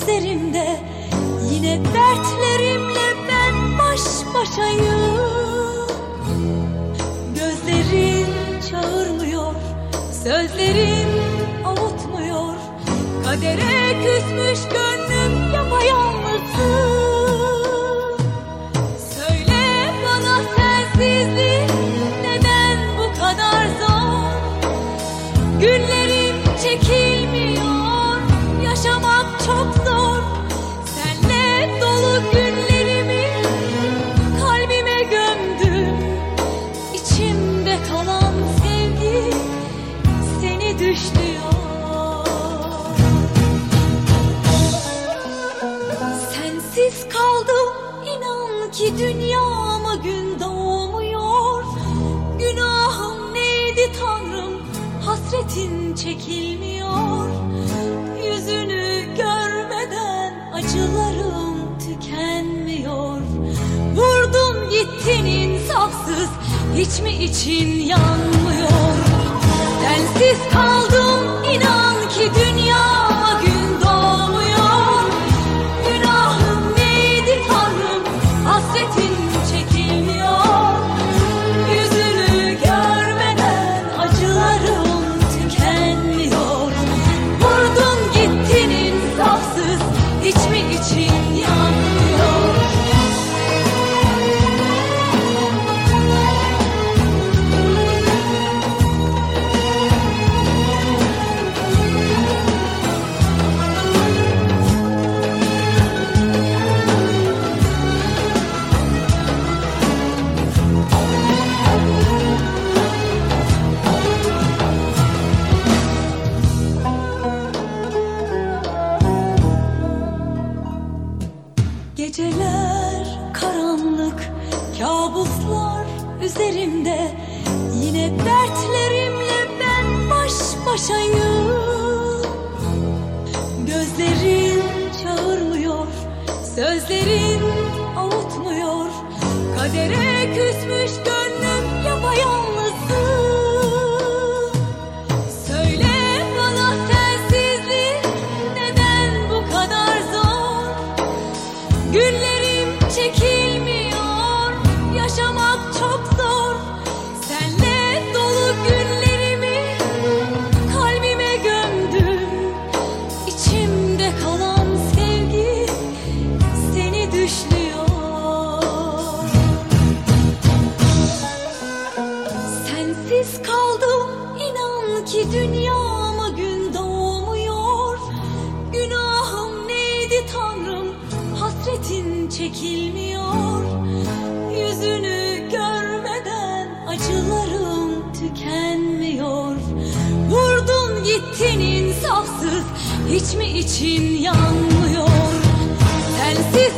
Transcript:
gözlerimde. Yine dertlerimle ben baş başayım. Gözlerin çağırmıyor Sözlerin avutmuyor. Kadere küsmüş gönlüm yapayalnız. ki dünyama gün doğmuyor. Günahım neydi tanrım? Hasretin çekilmiyor. Yüzünü görmeden acılarım tükenmiyor. Vurdun gittin insafsız hiç mi için yanmıyor? Sensiz kan üzerimde Yine dertlerimle ben baş başayım. Gözlerin çağırmıyor, sözlerin gittin insafsız Hiç mi için yanmıyor? Sensiz